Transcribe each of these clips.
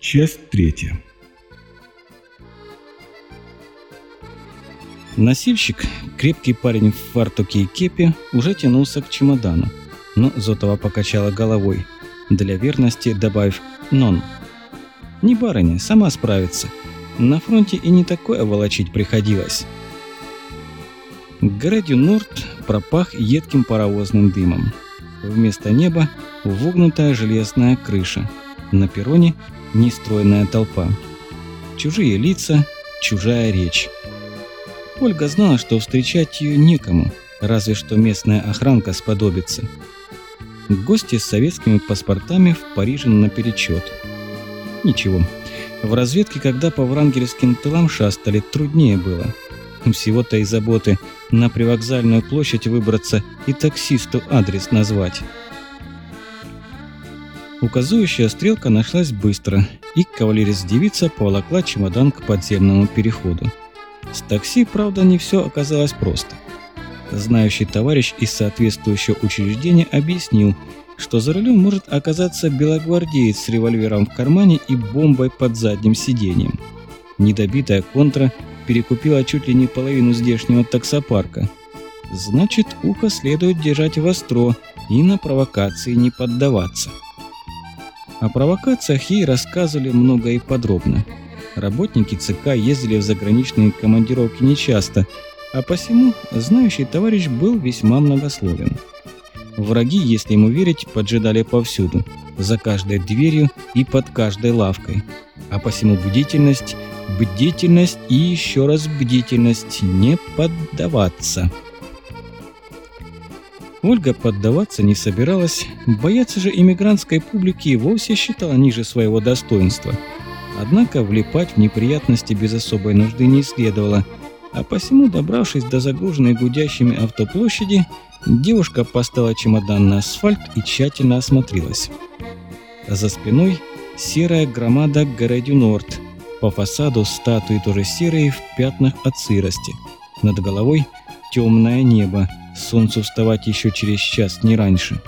Часть третья. Носильщик, крепкий парень в фартуке и кепе, уже тянулся к чемодану, но Зотова покачала головой, для верности добавив «нон». «Не барыня, сама справится. На фронте и не такое волочить приходилось». Градю Норд пропах едким паровозным дымом. Вместо неба – вогнутая железная крыша. На перроне – нестройная толпа. Чужие лица, чужая речь. Ольга знала, что встречать ее некому, разве что местная охранка сподобится. Гости с советскими паспортами в Париже наперечет. Ничего, в разведке, когда по врангельским тылам шастали, труднее было. Всего-то и заботы на привокзальную площадь выбраться и таксисту адрес назвать. Указующая стрелка нашлась быстро, и кавалерист-девица поволокла чемодан к подземному переходу. С такси, правда, не все оказалось просто. Знающий товарищ из соответствующего учреждения объяснил, что за рулем может оказаться белогвардеец с револьвером в кармане и бомбой под задним сиденьем. Недобитая контра перекупила чуть ли не половину здешнего таксопарка. Значит, ухо следует держать востро и на провокации не поддаваться. О провокациях ей рассказывали много и подробно. Работники ЦК ездили в заграничные командировки нечасто, а посему знающий товарищ был весьма многословен. Враги, если ему верить, поджидали повсюду, за каждой дверью и под каждой лавкой. А посему бдительность, бдительность и еще раз бдительность, не поддаваться. Ольга поддаваться не собиралась, бояться же иммигрантской публики вовсе считала ниже своего достоинства – Однако влипать в неприятности без особой нужды не следовало, а посему, добравшись до загруженной гудящими автоплощади, девушка поставила чемодан на асфальт и тщательно осмотрелась. За спиной серая громада Горедю Норд, по фасаду статуи тоже серые в пятнах от сырости. Над головой темное небо, солнцу вставать еще через час, не раньше.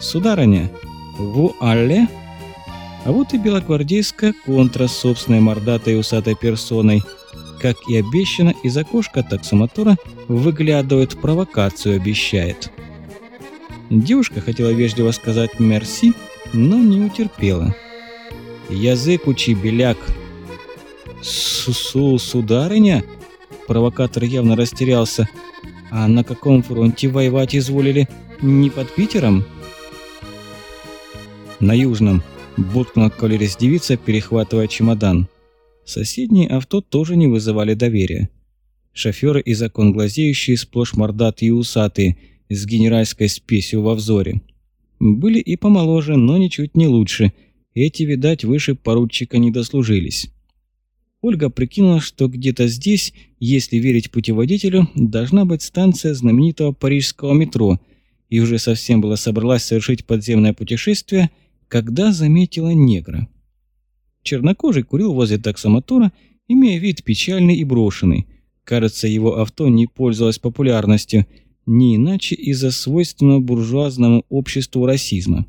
«Сударыня, вуалле?» А вот и белогвардейская контра собственной мордатой усатой персоной. Как и обещано, из окошка таксомотора выглядывает, провокацию обещает. Девушка хотела вежливо сказать «мерси», но не утерпела. «Язык учи, беляк!» «Су-су, сударыня?» Провокатор явно растерялся. «А на каком фронте воевать изволили? Не под Питером?» «На Южном», буркнула кавалерист-девица, перехватывая чемодан. Соседние авто тоже не вызывали доверия. Шоферы и закон глазеющие, сплошь мордатые и усатые, с генеральской спесью во взоре. Были и помоложе, но ничуть не лучше. Эти, видать, выше поручика не дослужились. Ольга прикинула, что где-то здесь, если верить путеводителю, должна быть станция знаменитого парижского метро, и уже совсем была собралась совершить подземное путешествие – когда заметила негра. Чернокожий курил возле таксомотора, имея вид печальный и брошенный. Кажется, его авто не пользовалось популярностью, не иначе из-за свойственного буржуазному обществу расизма.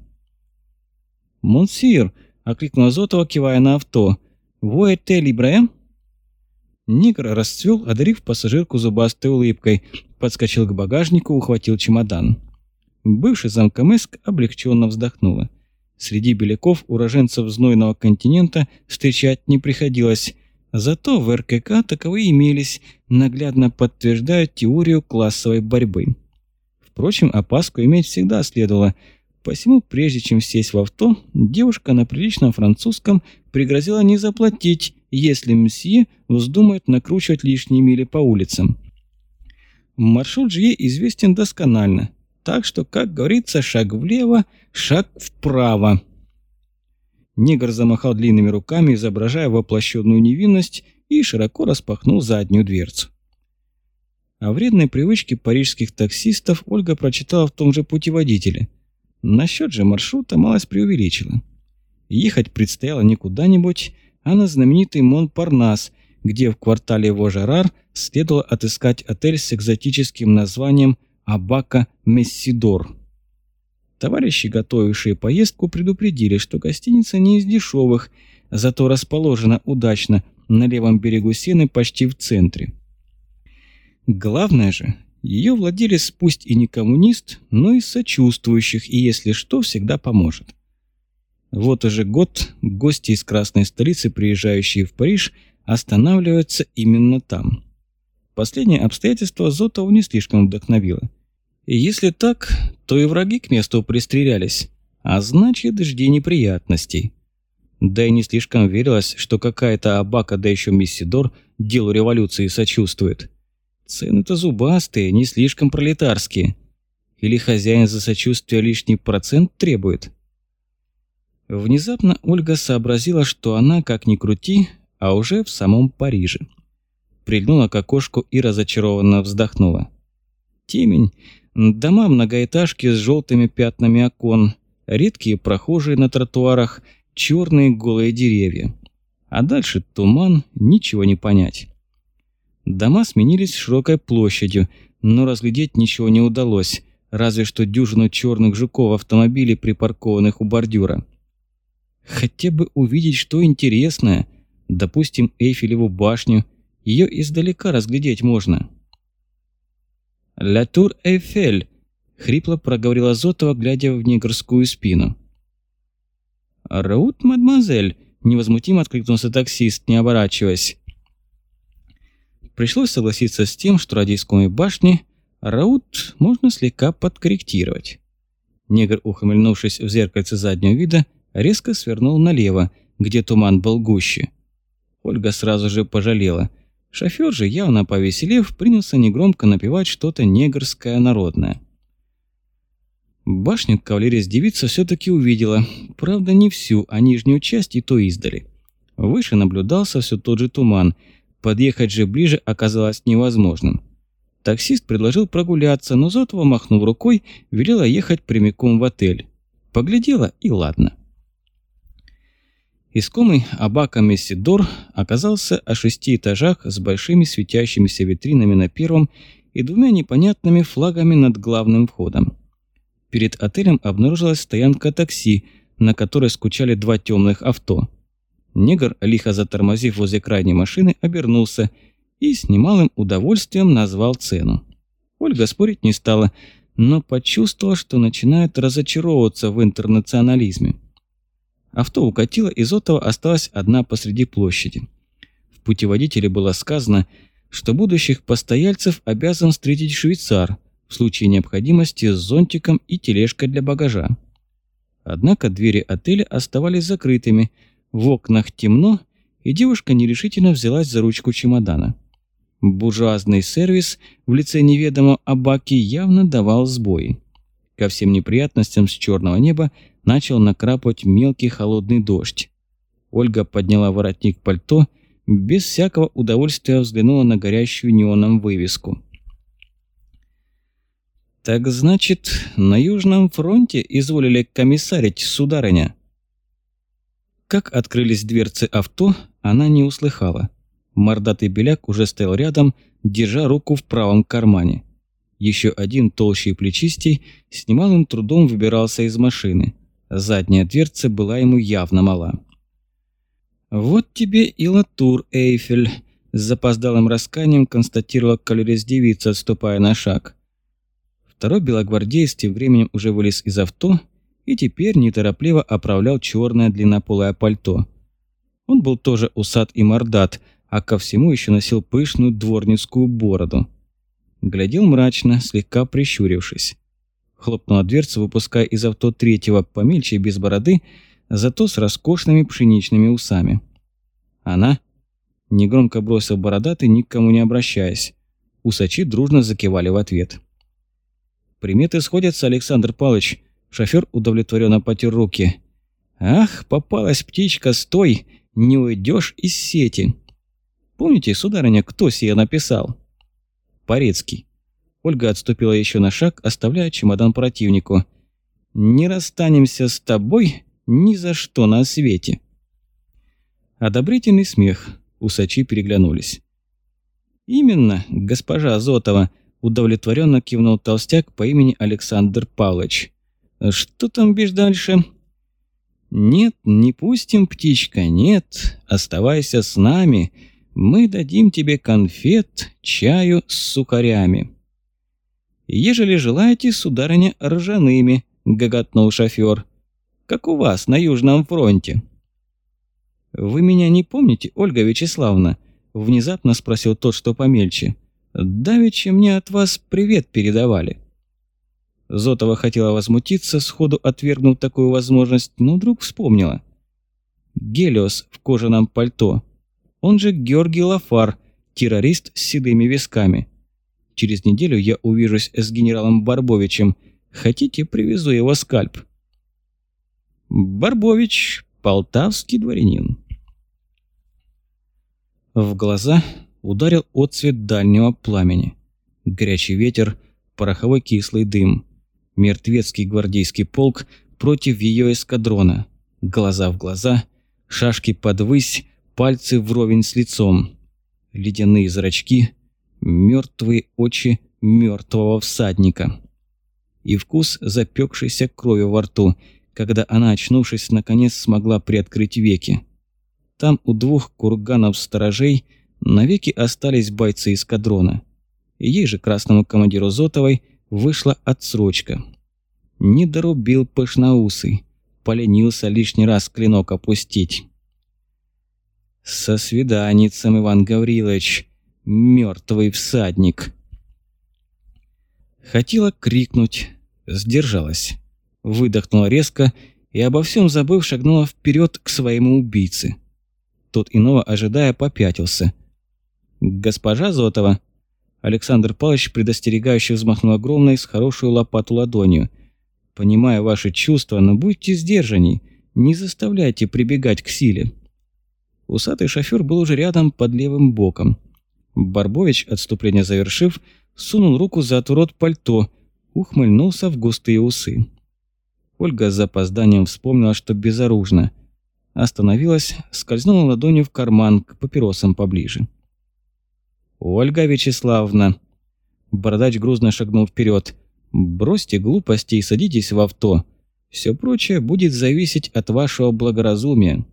«Монсир!» – окликнул Зотова, кивая на авто. «Вуэте либре?» Негр расцвел, одарив пассажирку зубастой улыбкой, подскочил к багажнику, ухватил чемодан. Бывший замкомыск облегченно вздохнула. Среди беляков уроженцев знойного континента встречать не приходилось, зато в РКК таковые имелись, наглядно подтверждая теорию классовой борьбы. Впрочем, опаску иметь всегда следовало, посему прежде чем сесть в авто, девушка на приличном французском пригрозила не заплатить, если мсье вздумает накручивать лишние мили по улицам. Маршрут же ей известен досконально – так что, как говорится, шаг влево, шаг вправо. Негр замахал длинными руками, изображая воплощенную невинность, и широко распахнул заднюю дверцу. О вредной привычке парижских таксистов Ольга прочитала в том же путеводителе. Насчет же маршрута малость преувеличила. Ехать предстояло не куда-нибудь, а на знаменитый Монпарнас, где в квартале Вожарар следовало отыскать отель с экзотическим названием Абака Мессидор. Товарищи, готовившие поездку, предупредили, что гостиница не из дешевых, зато расположена удачно на левом берегу Сены почти в центре. Главное же, ее владелец пусть и не коммунист, но и сочувствующих, и если что, всегда поможет. Вот уже год гости из красной столицы, приезжающие в Париж, останавливаются именно там. Последнее обстоятельство Зотову не слишком вдохновило. И если так, то и враги к месту пристрелялись, а значит, жди неприятностей. Да и не слишком верилось, что какая-то Абака, да еще Миссидор, делу революции сочувствует. Цены-то зубастые, не слишком пролетарские. Или хозяин за сочувствие лишний процент требует? Внезапно Ольга сообразила, что она, как ни крути, а уже в самом Париже. Прильнула к окошку и разочарованно вздохнула. Темень, дома многоэтажки с желтыми пятнами окон, редкие прохожие на тротуарах, черные голые деревья. А дальше туман, ничего не понять. Дома сменились широкой площадью, но разглядеть ничего не удалось, разве что дюжину черных жуков автомобилей, припаркованных у бордюра. Хотя бы увидеть что интересное, допустим, Эйфелеву башню, ее издалека разглядеть можно. «Ля Тур Эйфель», — хрипло проговорила Зотова, глядя в негрскую спину. «Раут, мадемуазель», — невозмутимо откликнулся таксист, не оборачиваясь. Пришлось согласиться с тем, что ради искомой башни Раут можно слегка подкорректировать. Негр, ухмыльнувшись в зеркальце заднего вида, резко свернул налево, где туман был гуще. Ольга сразу же пожалела. Шофёр же, явно повеселев, принялся негромко напевать что-то негрское народное. Башню кавалерия-девица все-таки увидела, правда не всю, а нижнюю часть и то издали. Выше наблюдался все тот же туман, подъехать же ближе оказалось невозможным. Таксист предложил прогуляться, но Зотова, махнув рукой, велела ехать прямиком в отель. Поглядела и ладно. Искомый Абака Мессидор оказался о шести этажах с большими светящимися витринами на первом и двумя непонятными флагами над главным входом. Перед отелем обнаружилась стоянка такси, на которой скучали два темных авто. Негр, лихо затормозив возле крайней машины, обернулся и с немалым удовольствием назвал цену. Ольга спорить не стала, но почувствовала, что начинает разочаровываться в интернационализме. Авто укатило, и Зотова осталась одна посреди площади. В путеводителе было сказано, что будущих постояльцев обязан встретить швейцар, в случае необходимости с зонтиком и тележкой для багажа. Однако двери отеля оставались закрытыми, в окнах темно, и девушка нерешительно взялась за ручку чемодана. Буржуазный сервис в лице неведомого Абаки явно давал сбои. Ко всем неприятностям с черного неба начал накрапывать мелкий холодный дождь. Ольга подняла воротник пальто, без всякого удовольствия взглянула на горящую неоном вывеску. «Так значит, на Южном фронте изволили комиссарить, сударыня?» Как открылись дверцы авто, она не услыхала. Мордатый беляк уже стоял рядом, держа руку в правом кармане. Еще один толще и плечистей с немалым трудом выбирался из машины. Задняя дверца была ему явно мала. «Вот тебе и латур, Эйфель», – с запоздалым расканием констатировала калерис девица, отступая на шаг. Второй белогвардеец тем временем уже вылез из авто и теперь неторопливо оправлял черное длиннополое пальто. Он был тоже усат и мордат, а ко всему еще носил пышную дворницкую бороду. Глядел мрачно, слегка прищурившись. Хлопнула дверца, выпуская из авто третьего, помельче без бороды, зато с роскошными пшеничными усами. Она негромко бросил бородатый, никому не обращаясь. Усачи дружно закивали в ответ. «Приметы сходятся, Александр Палыч», Шофёр удовлетворенно потер руки. «Ах, попалась птичка, стой! Не уйдешь из сети!» «Помните, сударыня, кто сие написал?» «Порецкий». Ольга отступила еще на шаг, оставляя чемодан противнику. «Не расстанемся с тобой ни за что на свете». Одобрительный смех. Усачи переглянулись. «Именно, госпожа Зотова», – удовлетворенно кивнул толстяк по имени Александр Павлович. «Что там бишь дальше?» «Нет, не пустим, птичка, нет, оставайся с нами, мы дадим тебе конфет, чаю с сухарями». «Ежели желаете, сударыня, ржаными», — гоготнул шофёр. «Как у вас на Южном фронте». «Вы меня не помните, Ольга Вячеславовна?» — внезапно спросил тот, что помельче. «Давеча мне от вас привет передавали». Зотова хотела возмутиться, сходу отвергнув такую возможность, но вдруг вспомнила. Гелиос в кожаном пальто. Он же Георгий Лафар, террорист с седыми висками. Через неделю я увижусь с генералом Барбовичем. Хотите, привезу его скальп? Барбович – полтавский дворянин. В глаза ударил отцвет дальнего пламени. Горячий ветер, пороховой кислый дым. Мертвецкий гвардейский полк против ее эскадрона. Глаза в глаза, шашки подвысь, пальцы вровень с лицом. Ледяные зрачки, мертвые очи мертвого всадника. И вкус запекшейся крови во рту, когда она, очнувшись, наконец смогла приоткрыть веки. Там у двух курганов сторожей навеки остались бойцы эскадрона. Ей же, красному командиру Зотовой, вышла отсрочка. Не дорубил пышноусый, поленился лишний раз клинок опустить. «Со свиданицем, Иван Гаврилович, мертвый всадник!» Хотела крикнуть, сдержалась. Выдохнула резко и обо всем забыв шагнула вперед к своему убийце. Тот иного ожидая попятился. «Госпожа Зотова!» Александр Павлович предостерегающе взмахнул огромной с хорошую лопату ладонью. «Понимаю ваши чувства, но будьте сдержанней, не заставляйте прибегать к силе». Усатый шофер был уже рядом под левым боком. Барбович, отступление завершив, сунул руку за отворот пальто, ухмыльнулся в густые усы. Ольга с запозданием вспомнила, что безоружна – Остановилась, скользнула ладонью в карман, к папиросам поближе. «Ольга Вячеславовна!» Бородач грузно шагнул вперед. «Бросьте глупости и садитесь в авто. Все прочее будет зависеть от вашего благоразумия».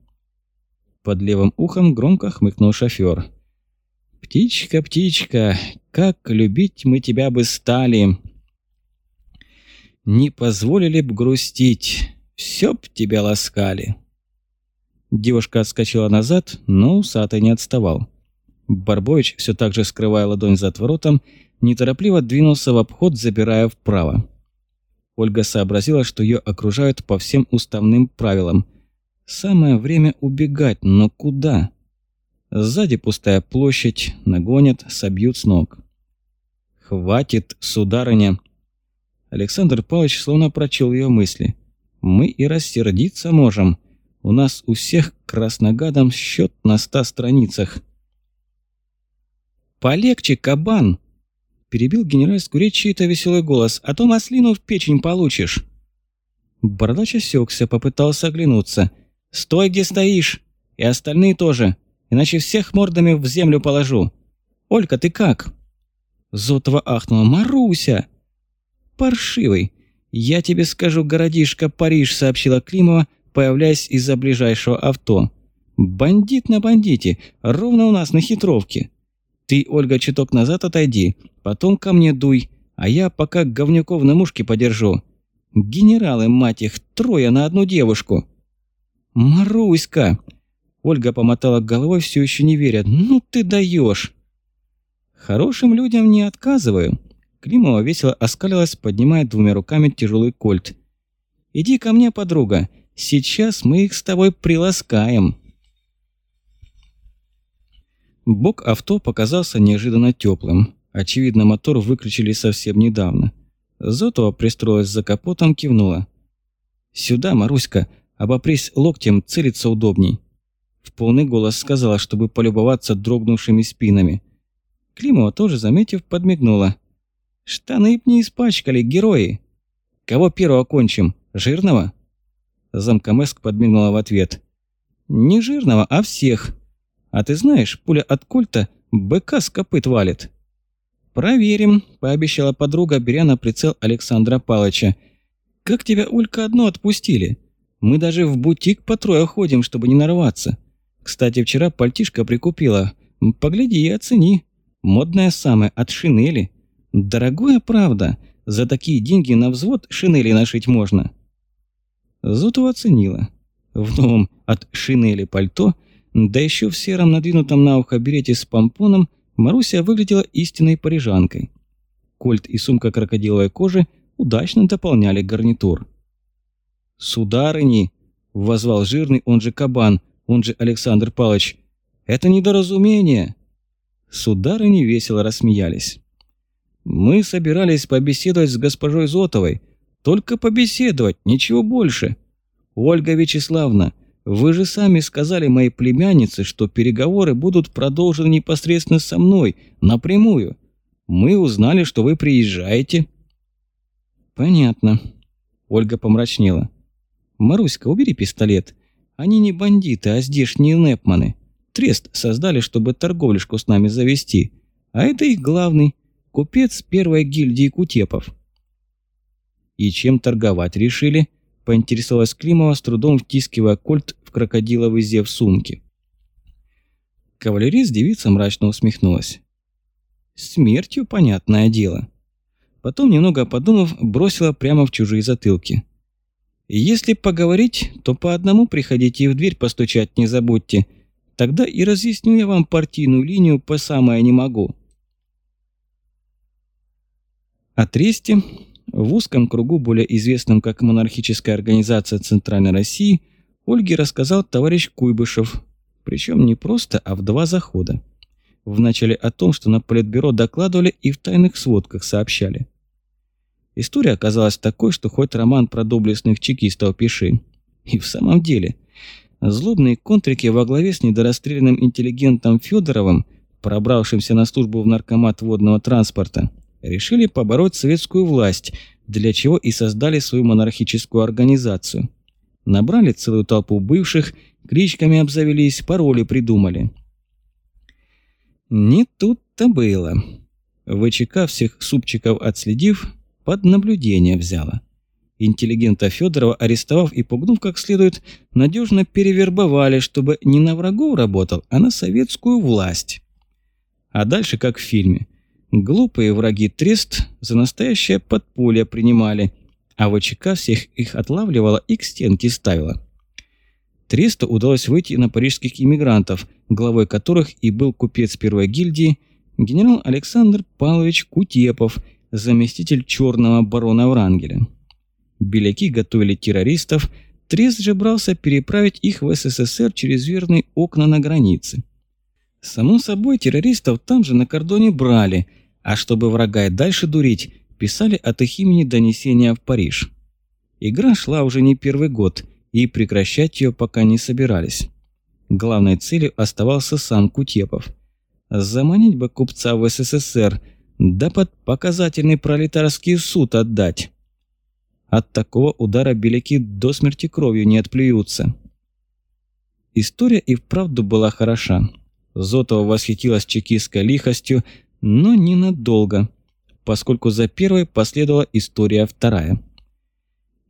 Под левым ухом громко хмыкнул шофер. «Птичка, птичка, как любить мы тебя бы стали!» «Не позволили б грустить, все б тебя ласкали!» Девушка отскочила назад, но усатый не отставал. Барбович, все так же скрывая ладонь за отворотом, неторопливо двинулся в обход, забирая вправо. Ольга сообразила, что ее окружают по всем уставным правилам. Самое время убегать, но куда? Сзади пустая площадь, нагонят, собьют с ног. «Хватит, сударыня!» Александр Павлович словно прочел ее мысли. «Мы и рассердиться можем. У нас у всех красногадом счет на ста страницах. «Полегче, кабан!» Перебил генеральскую речь чей-то веселый голос. «А то маслину в печень получишь!» Бородач осекся, попытался оглянуться. «Стой, где стоишь! И остальные тоже, иначе всех мордами в землю положу! Олька, ты как?» Зотова ахнула. «Маруся!» «Паршивый! Я тебе скажу, городишко Париж», — сообщила Климова, появляясь из-за ближайшего авто. «Бандит на бандите, ровно у нас на хитровке. Ты, Ольга, чуток назад отойди, потом ко мне дуй, а я пока говнюков на мушке подержу. Генералы, мать их, трое на одну девушку». «Маруська!» Ольга помотала головой, все еще не веря. «Ну ты даешь!» «Хорошим людям не отказываю». Климова весело оскалилась, поднимая двумя руками тяжелый кольт. «Иди ко мне, подруга, Сейчас мы их с тобой приласкаем». Бок авто показался неожиданно теплым. Очевидно, мотор выключили совсем недавно. Зотова пристроилась за капотом, кивнула. «Сюда, Маруська, обопрись локтем, целиться удобней». В полный голос сказала, чтобы полюбоваться дрогнувшими спинами. Климова тоже, заметив, подмигнула. «Штаны б не испачкали, герои!» «Кого первого кончим? Жирного?» Замкомеск подмигнула в ответ. «Не жирного, а всех. А ты знаешь, пуля от культа быка с копыт валит». «Проверим», – пообещала подруга, беря на прицел Александра Палыча. «Как тебя, Улька, одно отпустили? Мы даже в бутик по трое ходим, чтобы не нарваться. Кстати, вчера пальтишко прикупила. Погляди и оцени. Модное самое, от шинели. Дорогое, правда. За такие деньги на взвод шинели нашить можно. Зотова оценила. В новом от шинели пальто, да еще в сером надвинутом на ухо берете с помпоном, Маруся выглядела истинной парижанкой. Кольт и сумка крокодиловой кожи удачно дополняли гарнитур. «Сударыни!» – возвал жирный, он же Кабан, он же Александр Палыч. «Это недоразумение!» Сударыни весело рассмеялись. «Мы собирались побеседовать с госпожой Зотовой. Только побеседовать, ничего больше. Ольга Вячеславна, вы же сами сказали моей племяннице, что переговоры будут продолжены непосредственно со мной, напрямую. Мы узнали, что вы приезжаете». «Понятно». Ольга помрачнела. «Маруська, убери пистолет. Они не бандиты, а здешние непманы. Трест создали, чтобы торговлюшку с нами завести. А это их главный, купец первой гильдии кутепов». «И чем торговать решили?» – поинтересовалась Климова, с трудом втискивая кольт в крокодиловый зев сумки. Кавалерист девица мрачно усмехнулась. «Смертью, понятное дело». Потом, немного подумав, бросила прямо в чужие затылки. Если поговорить, то по одному приходите и в дверь постучать не забудьте. Тогда и разъясню я вам партийную линию по самое не могу. О Тресте, в узком кругу, более известном как монархическая организация Центральной России, Ольге рассказал товарищ Куйбышев, причем не просто, а в два захода. Вначале о том, что на политбюро докладывали и в тайных сводках сообщали. История оказалась такой, что хоть роман про доблестных чекистов пиши. И в самом деле, злобные контрики во главе с недорасстрелянным интеллигентом Федоровым, пробравшимся на службу в наркомат водного транспорта, решили побороть советскую власть, для чего и создали свою монархическую организацию. Набрали целую толпу бывших, кличками обзавелись, пароли придумали. Не тут-то было. ВЧК всех супчиков отследив, под наблюдение взяла. Интеллигента Федорова, арестовав и пугнув как следует, надежно перевербовали, чтобы не на врагов работал, а на советскую власть. А дальше как в фильме. Глупые враги Трест за настоящее подполье принимали, а ВЧК всех их отлавливала и к стенке ставила. Тресту удалось выйти на парижских иммигрантов, главой которых и был купец первой гильдии, генерал Александр Павлович Кутепов – заместитель черного барона Врангеля. Беляки готовили террористов, Трест же брался переправить их в СССР через верные окна на границе. Само собой, террористов там же на кордоне брали, а чтобы врага и дальше дурить, писали от их имени донесения в Париж. Игра шла уже не первый год, и прекращать ее пока не собирались. Главной целью оставался сам Кутепов. Заманить бы купца в СССР – да под показательный пролетарский суд отдать. От такого удара беляки до смерти кровью не отплюются. История и вправду была хороша. Зотова восхитилась чекистской лихостью, но ненадолго, поскольку за первой последовала история вторая.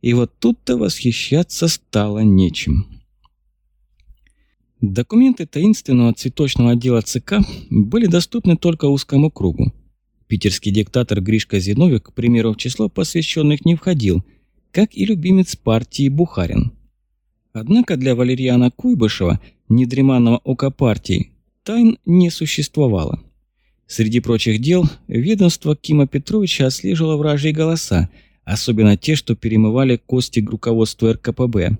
И вот тут-то восхищаться стало нечем. Документы таинственного цветочного отдела ЦК были доступны только узкому кругу. Питерский диктатор Гришка Зиновик, к примеру, в число посвященных не входил, как и любимец партии Бухарин. Однако для Валерьяна Куйбышева, недреманного ока партии, тайн не существовало. Среди прочих дел, ведомство Кима Петровича отслеживало вражьи голоса, особенно те, что перемывали кости к руководству РКПБ.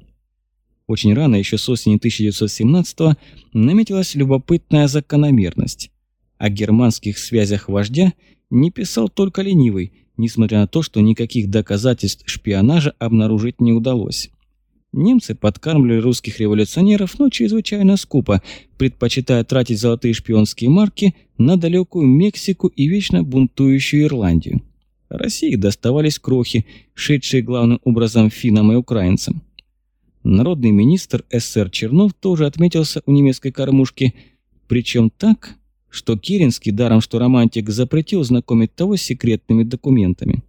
Очень рано, еще с осени 1917 наметилась любопытная закономерность. О германских связях вождя – не писал только ленивый, несмотря на то, что никаких доказательств шпионажа обнаружить не удалось. Немцы подкармливали русских революционеров, но чрезвычайно скупо, предпочитая тратить золотые шпионские марки на далекую Мексику и вечно бунтующую Ирландию. России доставались крохи, шедшие главным образом финнам и украинцам. Народный министр СССР Чернов тоже отметился у немецкой кормушки, причем так, что Керенский, даром что романтик, запретил знакомить того с секретными документами.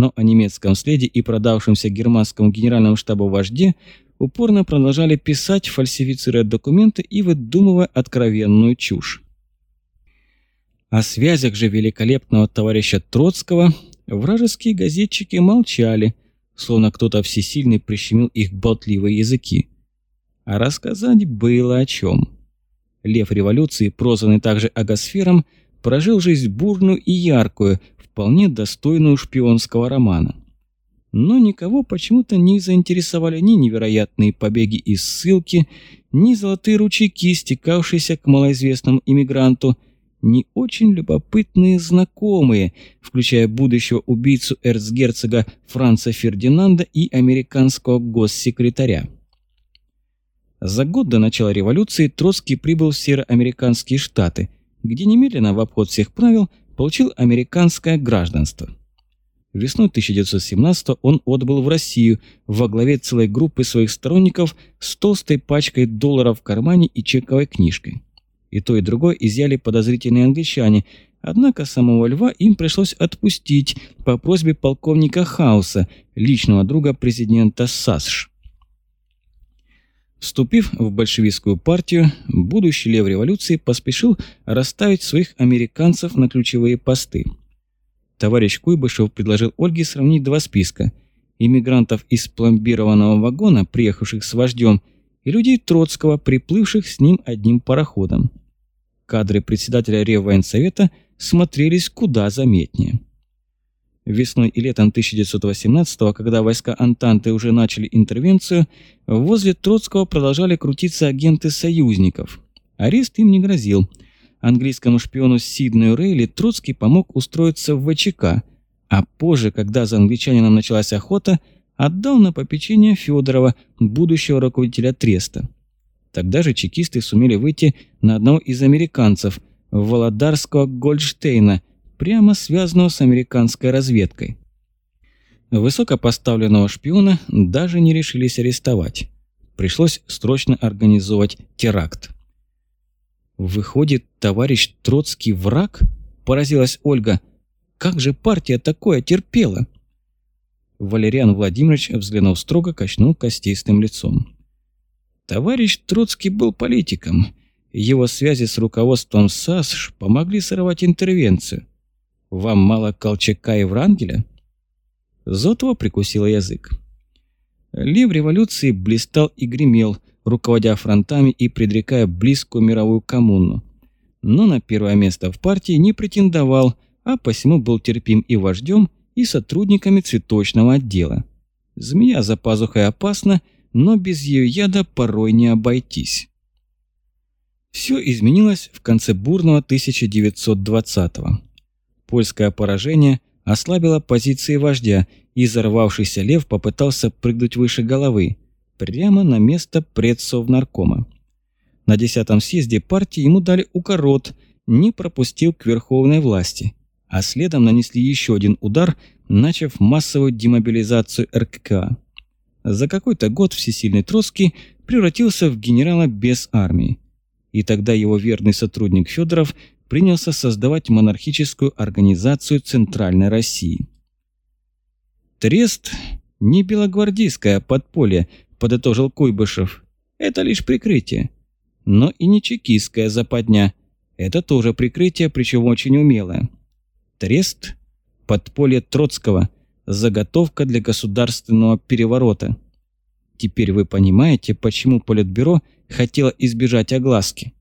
Но о немецком следе и продавшемся германскому генеральному штабу вожде упорно продолжали писать, фальсифицируя документы и выдумывая откровенную чушь. О связях же великолепного товарища Троцкого вражеские газетчики молчали, словно кто-то всесильный прищемил их болтливые языки. А рассказать было о чем. Лев революции, прозванный также агосфером, прожил жизнь бурную и яркую, вполне достойную шпионского романа. Но никого почему-то не заинтересовали ни невероятные побеги из ссылки, ни золотые ручейки, стекавшиеся к малоизвестному иммигранту, ни очень любопытные знакомые, включая будущего убийцу эрцгерцога Франца Фердинанда и американского госсекретаря. За год до начала революции Троцкий прибыл в Североамериканские Штаты, где немедленно в обход всех правил получил американское гражданство. Весной 1917 он отбыл в Россию во главе целой группы своих сторонников с толстой пачкой долларов в кармане и чековой книжкой. И то, и другое изъяли подозрительные англичане, однако самого Льва им пришлось отпустить по просьбе полковника Хауса, личного друга президента САСШ. Вступив в большевистскую партию, будущий лев революции поспешил расставить своих американцев на ключевые посты. Товарищ Куйбышев предложил Ольге сравнить два списка – иммигрантов из пломбированного вагона, приехавших с вождем, и людей Троцкого, приплывших с ним одним пароходом. Кадры председателя Реввоенсовета смотрелись куда заметнее. Весной и летом 1918 когда войска Антанты уже начали интервенцию, возле Троцкого продолжали крутиться агенты союзников. Арест им не грозил. Английскому шпиону Сиднею Рейли Троцкий помог устроиться в ВЧК, а позже, когда за англичанином началась охота, отдал на попечение Федорова, будущего руководителя Треста. Тогда же чекисты сумели выйти на одного из американцев, Володарского Гольдштейна, прямо связанного с американской разведкой. Высокопоставленного шпиона даже не решились арестовать. Пришлось срочно организовать теракт. «Выходит, товарищ Троцкий враг?» – поразилась Ольга. «Как же партия такое терпела?» Валериан Владимирович, взглянув строго, качнул костистым лицом. Товарищ Троцкий был политиком. Его связи с руководством САСШ помогли сорвать интервенцию. Вам мало Колчака и Врангеля?» Зотова прикусила язык. Лев революции блистал и гремел, руководя фронтами и предрекая близкую мировую коммуну. Но на первое место в партии не претендовал, а посему был терпим и вождем, и сотрудниками цветочного отдела. Змея за пазухой опасна, но без ее яда порой не обойтись. Все изменилось в конце бурного 1920-го. Польское поражение ослабило позиции вождя, и взорвавшийся лев попытался прыгнуть выше головы, прямо на место предсовнаркома. На десятом съезде партии ему дали укорот, не пропустил к верховной власти, а следом нанесли еще один удар, начав массовую демобилизацию РККА. За какой-то год всесильный Троцкий превратился в генерала без армии. И тогда его верный сотрудник Федоров принялся создавать монархическую организацию Центральной России. «Трест – не белогвардейское подполье», – подытожил Куйбышев. «Это лишь прикрытие. Но и не чекистская западня. Это тоже прикрытие, причем очень умелое. Трест – подполье Троцкого, заготовка для государственного переворота. Теперь вы понимаете, почему Политбюро хотело избежать огласки.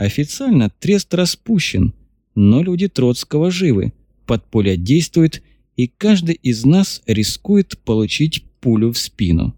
Официально трест распущен, но люди Троцкого живы, подполье действует, и каждый из нас рискует получить пулю в спину.